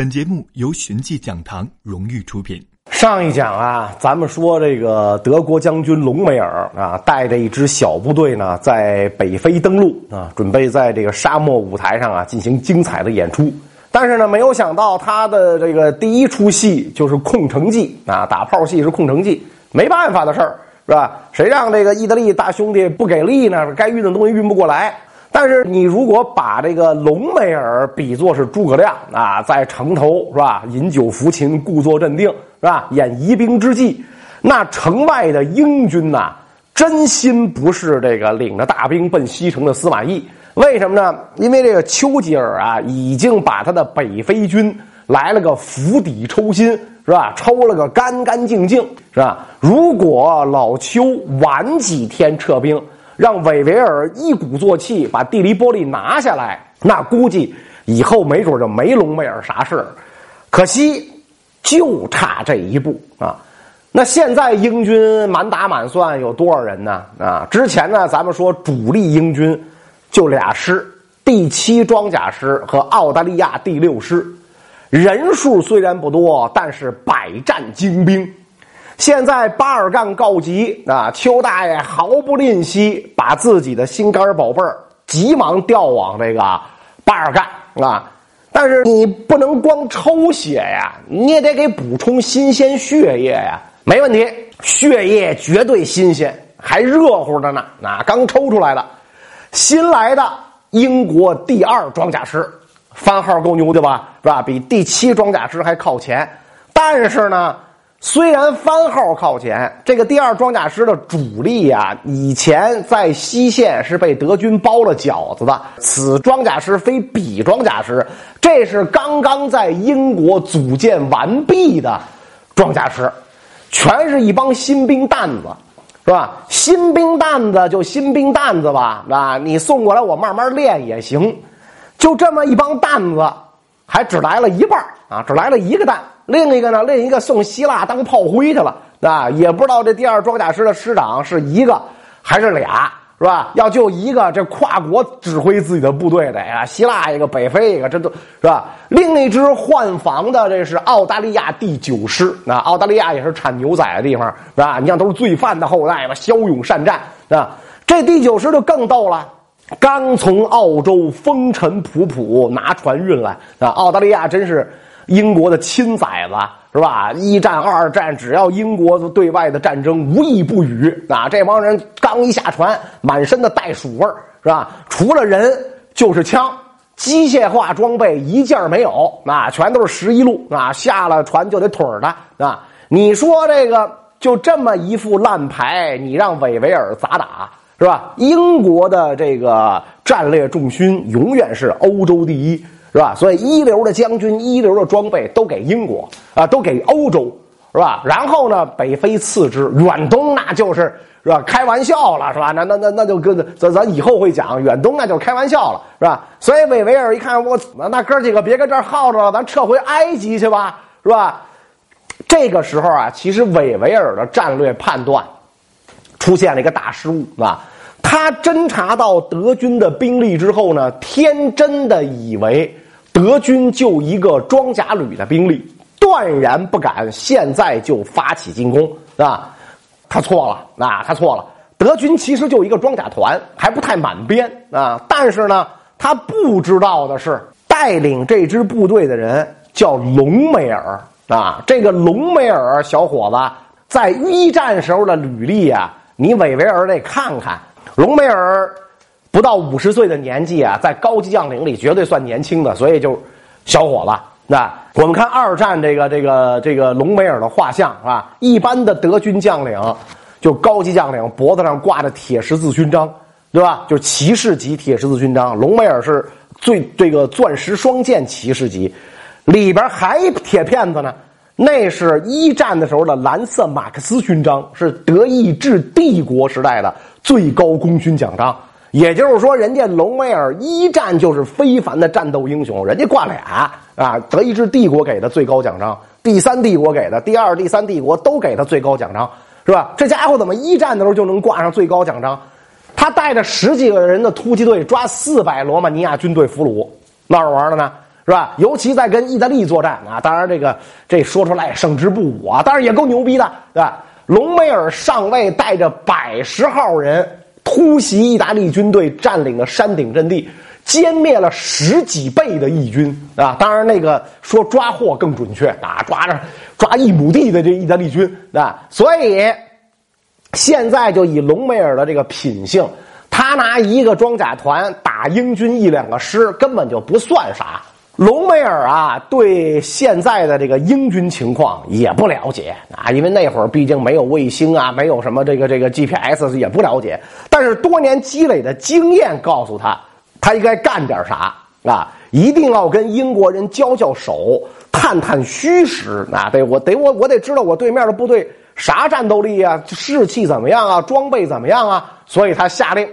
本节目由寻迹讲堂荣誉出品。上一讲啊，咱们说这个德国将军隆美尔啊，带着一支小部队呢，在北非登陆啊，准备在这个沙漠舞台上啊进行精彩的演出。但是呢，没有想到他的这个第一出戏就是空城计啊，打炮戏是空城计，没办法的事儿是吧？谁让这个意大利大兄弟不给力呢？该运的东西运不过来。但是你如果把这个隆美尔比作是诸葛亮啊，在城头是吧，饮酒抚琴，故作镇定是吧，演疑兵之计，那城外的英军呐，真心不是这个领着大兵奔西城的司马懿。为什么呢？因为这个丘吉尔啊，已经把他的北非军来了个釜底抽薪是吧，抽了个干干净净是吧？如果老丘晚几天撤兵。让韦维尔一鼓作气把蒂利波利拿下来，那估计以后没准就没隆美尔啥事可惜，就差这一步啊！那现在英军满打满算有多少人呢？啊，之前呢，咱们说主力英军就俩师，第七装甲师和澳大利亚第六师，人数虽然不多，但是百战精兵。现在巴尔干告急啊，邱大爷毫不吝惜，把自己的心肝宝贝儿急忙调往这个巴尔干啊。但是你不能光抽血呀，你也得给补充新鲜血液呀。没问题，血液绝对新鲜，还热乎的呢，那刚抽出来的。新来的英国第二装甲师，番号够牛的吧？是吧？比第七装甲师还靠前，但是呢。虽然番号靠前，这个第二装甲师的主力啊，以前在西线是被德军包了饺子的。此装甲师非彼装甲师，这是刚刚在英国组建完毕的装甲师，全是一帮新兵蛋子，是吧？新兵蛋子就新兵蛋子吧，啊，你送过来我慢慢练也行。就这么一帮蛋子，还只来了一半啊，只来了一个蛋。另一个呢？另一个送希腊当炮灰去了啊！也不知道这第二装甲师的师长是一个还是俩，是吧？要就一个，这跨国指挥自己的部队的呀，希腊一个，北非一个，这都是吧？另一支换防的，这是澳大利亚第九师啊！澳大利亚也是产牛仔的地方，是吧？你像都是罪犯的后代嘛，骁勇善战啊！这第九师就更逗了，刚从澳洲风尘仆仆拿船运来啊！澳大利亚真是。英国的亲崽子是吧？一战、二战，只要英国对外的战争，无一不语啊！这帮人刚一下船，满身的袋鼠味儿是吧？除了人就是枪，机械化装备一件没有啊！全都是十一路啊！下了船就得腿儿的啊！你说这个就这么一副烂牌，你让韦维尔咋打是吧？英国的这个战略重心永远是欧洲第一。是吧？所以一流的将军、一流的装备都给英国啊，都给欧洲，是吧？然后呢，北非次之，远东那就是是吧？开玩笑了，是吧？那那那那就跟咱咱以后会讲，远东那就开玩笑了，是吧？所以韦维尔一看，我那哥几个别搁这儿耗着了，咱撤回埃及去吧，是吧？这个时候啊，其实韦维尔的战略判断出现了一个大失误，啊。他侦察到德军的兵力之后呢，天真的以为。德军就一个装甲旅的兵力，断然不敢现在就发起进攻，啊，他错了，啊，他错了。德军其实就一个装甲团，还不太满编啊。但是呢，他不知道的是，带领这支部队的人叫隆美尔啊。这个隆美尔小伙子在一战时候的履历啊，你韦维尔得看看隆美尔。不到五十岁的年纪啊，在高级将领里绝对算年轻的，所以就小伙子。那我们看二战这个这个这个隆美尔的画像啊，一般的德军将领就高级将领脖子上挂着铁十字勋章，对吧？就是骑士级铁十字勋章。隆美尔是最这个钻石双剑骑士级，里边还铁片子呢。那是一战的时候的蓝色马克思勋章，是德意志帝国时代的最高功勋奖章。也就是说，人家隆美尔一战就是非凡的战斗英雄，人家挂俩啊，德意志帝国给的最高奖章，第三帝国给的，第二、第三帝国都给他最高奖章，是吧？这家伙怎么一战的时候就能挂上最高奖章？他带着十几个人的突击队抓四百罗马尼亚军队俘虏，闹着玩的呢，是吧？尤其在跟意大利作战啊，当然这个这说出来胜之不武啊，当然也够牛逼的，对吧？隆美尔上尉带着百十号人突袭意大利军队占领的山顶阵地，歼灭了十几倍的义军啊！当然，那个说抓获更准确啊，抓着抓一亩地的这意大利军啊！所以现在就以隆美尔的这个品性，他拿一个装甲团打英军一两个师，根本就不算啥。隆美尔啊，对现在的这个英军情况也不了解啊，因为那会儿毕竟没有卫星啊，没有什么这个这个 GPS 也不了解。但是多年积累的经验告诉他，他应该干点啥啊，一定要跟英国人交交手，探探虚实啊。得我得我我得知道我对面的部队啥战斗力啊，士气怎么样啊，装备怎么样啊。所以他下令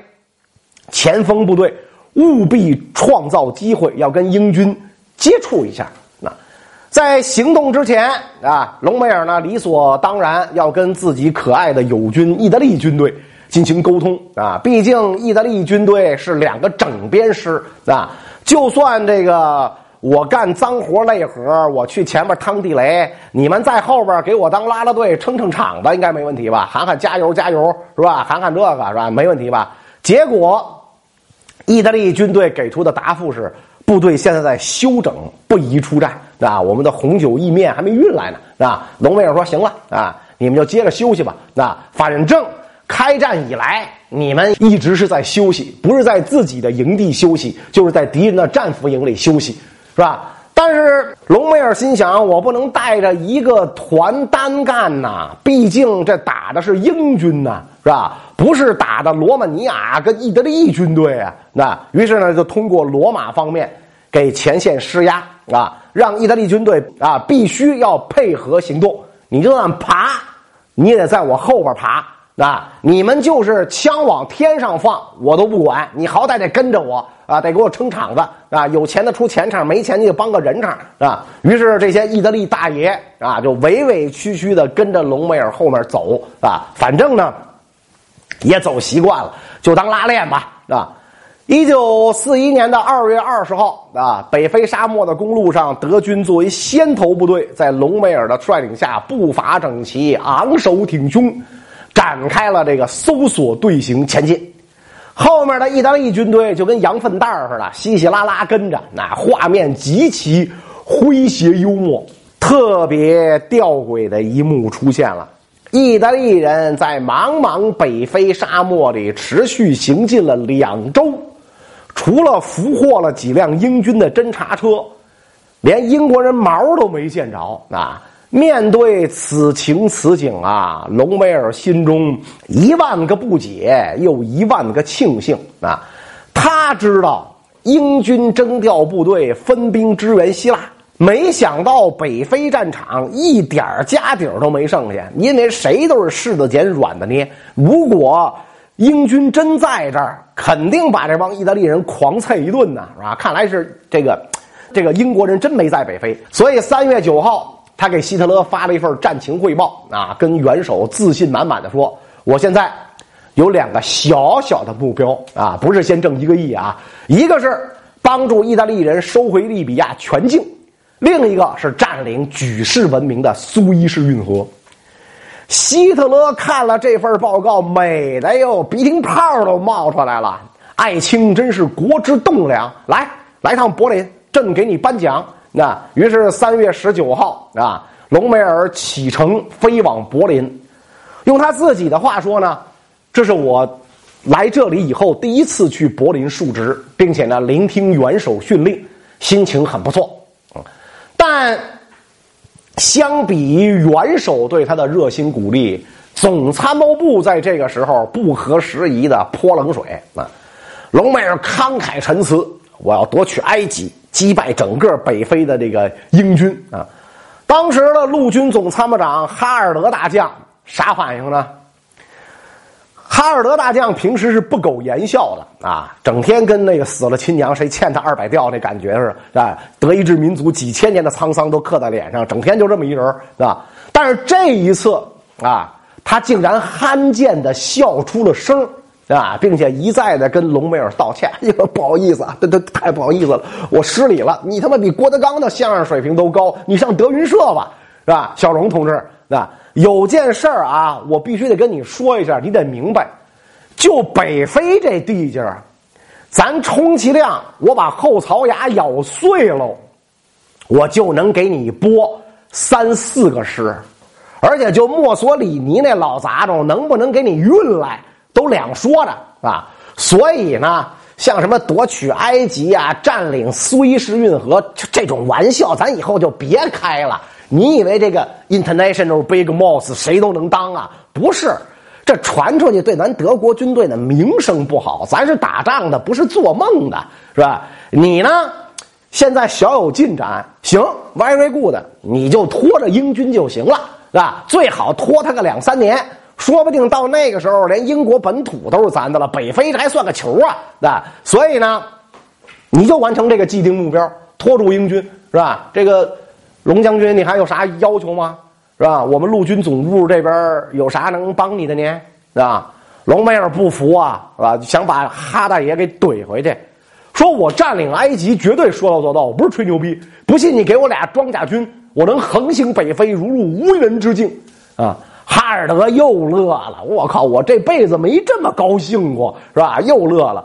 前锋部队务必创造机会，要跟英军。接触一下，那在行动之前啊，隆美尔呢理所当然要跟自己可爱的友军意大利军队进行沟通啊。毕竟意大利军队是两个整编师啊，就算这个我干脏活累活，我去前面趟地雷，你们在后边给我当拉拉队撑撑场子，应该没问题吧？喊喊加油加油是吧？喊喊这个是吧？没问题吧？结果意大利军队给出的答复是。部队现在在休整，不宜出战啊！我们的红酒意面还没运来呢啊！龙卫尔说：“行了啊，你们就接着休息吧。那反正开战以来，你们一直是在休息，不是在自己的营地休息，就是在敌人的战俘营里休息，是吧？”但是隆美尔心想：“我不能带着一个团单干呐，毕竟这打的是英军呐，是吧？”不是打的罗马尼亚跟意大利军队啊，那于是呢就通过罗马方面给前线施压啊，让意大利军队啊必须要配合行动，你就算爬，你也得在我后边爬啊！你们就是枪往天上放，我都不管，你好歹得跟着我啊，得给我撑场子啊！有钱的出钱场，没钱你就帮个人场啊！于是这些意大利大爷啊，就委委屈屈的跟着隆美尔后面走啊，反正呢。也走习惯了，就当拉练吧，啊！一九四一年的二月二十号啊，北非沙漠的公路上，德军作为先头部队，在隆美尔的率领下，步伐整齐，昂首挺胸，展开了这个搜索队形前进。后面的意大利军队就跟羊粪蛋似的，稀稀拉拉跟着。那画面极其诙谐幽默，特别吊诡的一幕出现了。意大利人在茫茫北非沙漠里持续行进了两周，除了俘获了几辆英军的侦察车，连英国人毛都没见着啊！面对此情此景啊，隆美尔心中一万个不解，又一万个庆幸啊！他知道英军征调部队分兵支援希腊。没想到北非战场一点家底儿都没剩下，因为谁都是柿子捡软的捏。如果英军真在这儿，肯定把这帮意大利人狂啐一顿呢，是吧？看来是这个这个英国人真没在北非。所以三月九号，他给希特勒发了一份战情汇报啊，跟元首自信满满的说：“我现在有两个小小的目标啊，不是先挣一个亿啊，一个是帮助意大利人收回利比亚全境。”另一个是占领举世闻名的苏伊士运河。希特勒看了这份报告，美的哟，鼻涕泡都冒出来了。爱卿真是国之栋梁，来来趟柏林，朕给你颁奖。那于是三月十九号啊，隆美尔启程飞往柏林。用他自己的话说呢，这是我来这里以后第一次去柏林述职，并且呢，聆听元首训令，心情很不错。但相比于元首对他的热心鼓励，总参谋部在这个时候不合时宜的泼冷水啊！隆美尔慷慨陈词：“我要夺取埃及，击败整个北非的这个英军啊！”当时的陆军总参谋长哈尔德大将啥反应呢？哈尔德大将平时是不苟言笑的啊，整天跟那个死了亲娘谁欠他二百吊那感觉似的，啊，德意志民族几千年的沧桑都刻在脸上，整天就这么一人，是吧？但是这一次啊，他竟然罕见的笑出了声啊，并且一再的跟隆美尔道歉，哎呦，不好意思啊，这这太不好意思了，我失礼了。你他妈比郭德纲的相声水平都高，你上德云社吧，是吧？小荣同志，是吧，有件事儿啊，我必须得跟你说一下，你得明白，就北非这地界儿，咱充其量我把后槽牙咬碎喽，我就能给你播三四个师，而且就墨索里尼那老杂种能不能给你运来？都两说的啊，所以呢，像什么夺取埃及啊、占领苏伊士运河这种玩笑，咱以后就别开了。你以为这个 international big boss 谁都能当啊？不是，这传出去对咱德国军队的名声不好。咱是打仗的，不是做梦的，是吧？你呢，现在小有进展，行，very good，你就拖着英军就行了，是吧？最好拖他个两三年。说不定到那个时候，连英国本土都是咱的了，北非这还算个球啊？是吧所以呢，你就完成这个既定目标，拖住英军是吧？这个龙将军，你还有啥要求吗？是吧？我们陆军总部这边有啥能帮你的呢？是吧？隆美尔不服啊，是吧？想把哈大爷给怼回去，说我占领埃及绝对说到做到，我不是吹牛逼。不信你给我俩装甲军，我能横行北非，如入无人之境啊！哈尔德又乐了，我靠！我这辈子没这么高兴过，是吧？又乐了，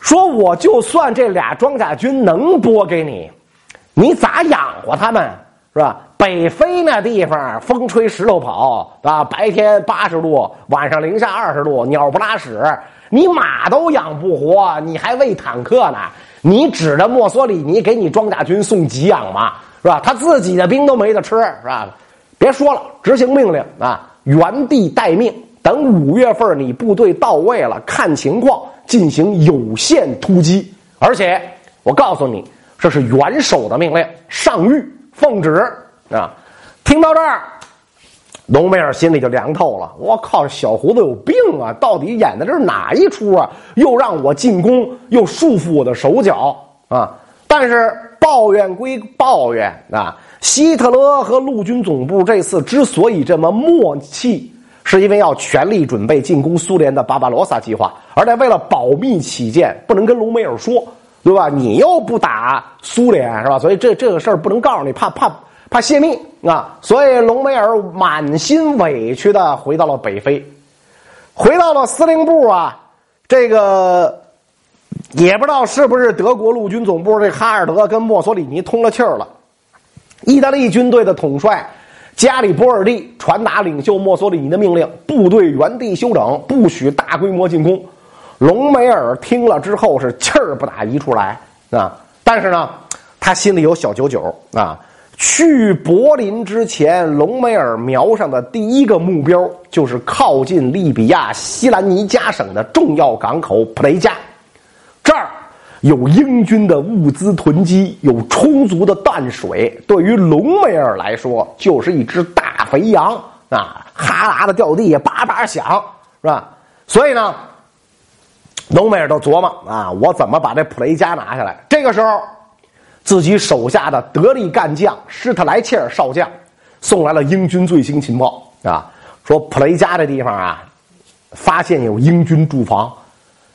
说我就算这俩装甲军能拨给你，你咋养活他们，是吧？北非那地方风吹石头跑，啊，白天八十度，晚上零下二十度，鸟不拉屎，你马都养不活，你还喂坦克呢？你指着墨索里尼给你装甲军送给养吗？是吧？他自己的兵都没得吃，是吧？别说了，执行命令啊！原地待命，等五月份你部队到位了，看情况进行有限突击。而且我告诉你，这是元首的命令，上谕奉旨啊！听到这儿，隆美尔心里就凉透了。我靠，小胡子有病啊！到底演的这是哪一出啊？又让我进攻，又束缚我的手脚啊！但是抱怨归抱怨啊。希特勒和陆军总部这次之所以这么默契，是因为要全力准备进攻苏联的巴巴罗萨计划，而且为了保密起见，不能跟隆美尔说，对吧？你又不打苏联，是吧？所以这这个事儿不能告诉你，怕怕怕泄密啊！所以隆美尔满心委屈的回到了北非，回到了司令部啊，这个也不知道是不是德国陆军总部这哈尔德跟墨索里尼通了气儿了。意大利军队的统帅加里波尔蒂传达领袖墨索里尼的命令：部队原地休整，不许大规模进攻。隆美尔听了之后是气儿不打一处来啊！但是呢，他心里有小九九啊。去柏林之前，隆美尔瞄上的第一个目标就是靠近利比亚西兰尼加省的重要港口普雷加，这儿。有英军的物资囤积，有充足的淡水，对于隆美尔来说就是一只大肥羊啊！哈喇子掉地下叭叭响，是吧？所以呢，隆美尔都琢磨啊，我怎么把这普雷加拿下来？这个时候，自己手下的得力干将施特莱切尔少将送来了英军最新情报啊，说普雷加这地方啊，发现有英军驻防，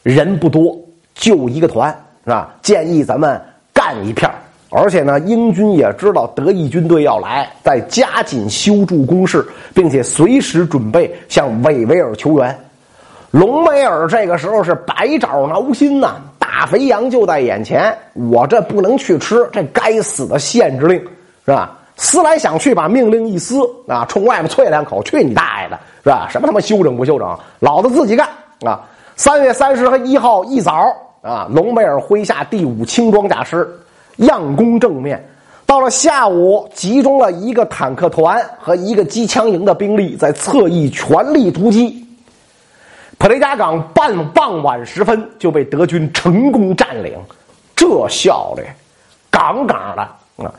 人不多，就一个团。是吧？建议咱们干一片而且呢，英军也知道德意军队要来，在加紧修筑工事，并且随时准备向韦维尔求援。隆美尔这个时候是百爪挠心呐，大肥羊就在眼前，我这不能去吃这该死的限制令，是吧？思来想去，把命令一撕啊，冲外面啐两口，去你大爷的，是吧？什么他妈休整不休整，老子自己干啊！三月三十和一号一早。啊，隆美尔麾下第五轻装甲师佯攻正面，到了下午，集中了一个坦克团和一个机枪营的兵力，在侧翼全力突击。普雷加港半傍晚时分就被德军成功占领，这效率，杠杠的啊！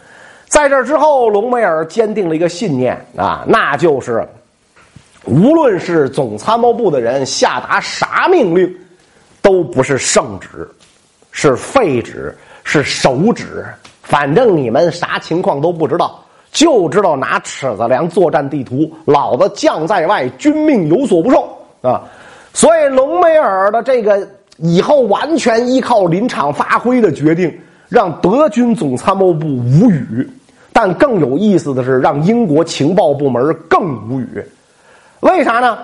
在这之后，隆美尔坚定了一个信念啊，那就是，无论是总参谋部的人下达啥命令。都不是圣旨，是废旨，是手旨。反正你们啥情况都不知道，就知道拿尺子量作战地图。老子将在外，军命有所不受啊！所以隆美尔的这个以后完全依靠临场发挥的决定，让德军总参谋部无语。但更有意思的是，让英国情报部门更无语。为啥呢？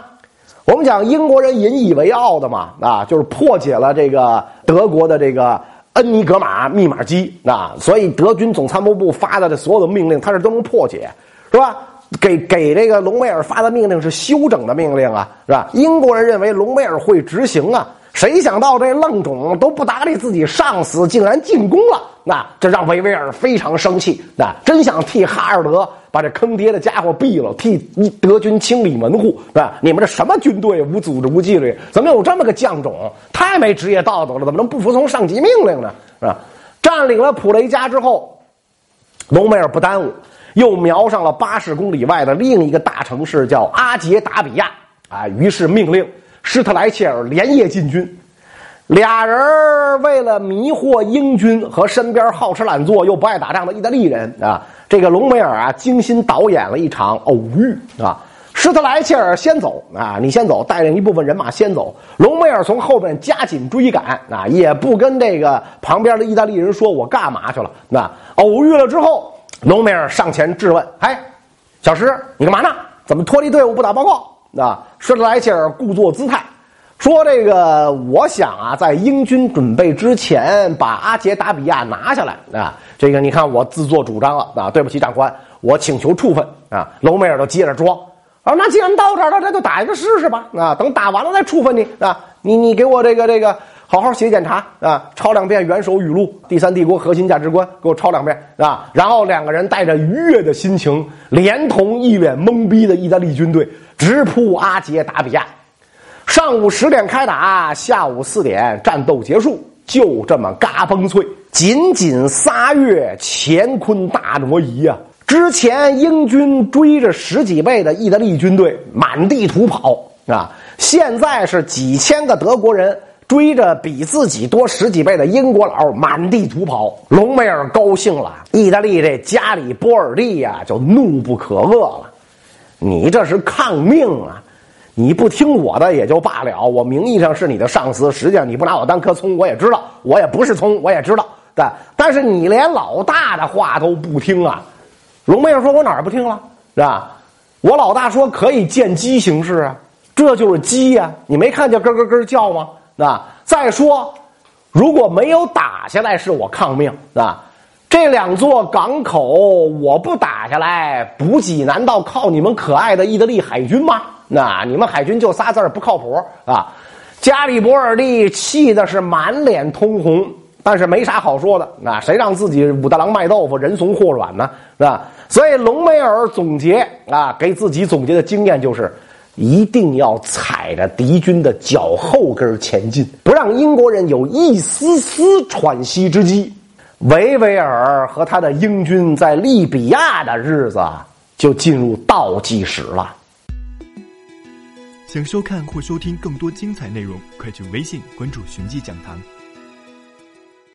我们讲英国人引以为傲的嘛，啊，就是破解了这个德国的这个恩尼格玛密码机啊，所以德军总参谋部发的这所有的命令，他是都能破解，是吧？给给这个隆美尔发的命令是休整的命令啊，是吧？英国人认为隆美尔会执行啊。谁想到这愣种都不搭理自己上司，竟然进攻了？那这让维维尔非常生气，那真想替哈尔德把这坑爹的家伙毙了，替德军清理门户，是吧？你们这什么军队，无组织无纪律？怎么有这么个将种？太没职业道德了！怎么能不服从上级命令呢？是吧？占领了普雷加之后，隆美尔不耽误，又瞄上了八十公里外的另一个大城市，叫阿杰达比亚啊。于是命令。施特莱切尔连夜进军，俩人为了迷惑英军和身边好吃懒做又不爱打仗的意大利人啊，这个隆美尔啊精心导演了一场偶遇啊。施特莱切尔先走啊，你先走，带领一部分人马先走。隆美尔从后边加紧追赶啊，也不跟这个旁边的意大利人说我干嘛去了。那偶遇了之后，隆美尔上前质问：“哎，小石，你干嘛呢？怎么脱离队伍不打报告？”啊，施特莱切尔故作姿态，说：“这个，我想啊，在英军准备之前，把阿杰达比亚拿下来啊。这个，你看我自作主张了啊。对不起，长官，我请求处分啊。”隆美尔都接着装，啊，那既然到这儿了，那就打一个试试吧。啊，等打完了再处分你啊。你你给我这个这个好好写检查啊，抄两遍元首语录，第三帝国核心价值观，给我抄两遍啊。然后两个人带着愉悦的心情，连同一脸懵逼的意大利军队。直扑阿杰达比亚，上午十点开打，下午四点战斗结束，就这么嘎嘣脆，仅仅仨月，乾坤大挪移啊！之前英军追着十几倍的意大利军队满地图跑啊，现在是几千个德国人追着比自己多十几倍的英国佬满地图跑。隆美尔高兴了，意大利这加里波尔蒂呀就怒不可遏了。你这是抗命啊！你不听我的也就罢了，我名义上是你的上司，实际上你不拿我当棵葱，我也知道，我也不是葱，我也知道。但但是你连老大的话都不听啊！隆美尔说：“我哪儿不听了？是吧？我老大说可以见机行事啊，这就是鸡呀！你没看见咯咯咯叫吗？啊！再说，如果没有打下来，是我抗命啊！”这两座港口我不打下来，补给难道靠你们可爱的意大利海军吗？那你们海军就仨字儿不靠谱啊！加里博尔蒂气的是满脸通红，但是没啥好说的。那谁让自己武大郎卖豆腐，人怂货软呢？是吧？所以隆美尔总结啊，给自己总结的经验就是，一定要踩着敌军的脚后跟前进，不让英国人有一丝丝喘息之机。维维尔和他的英军在利比亚的日子就进入倒计时了。想收看或收听更多精彩内容，快去微信关注“寻迹讲堂”。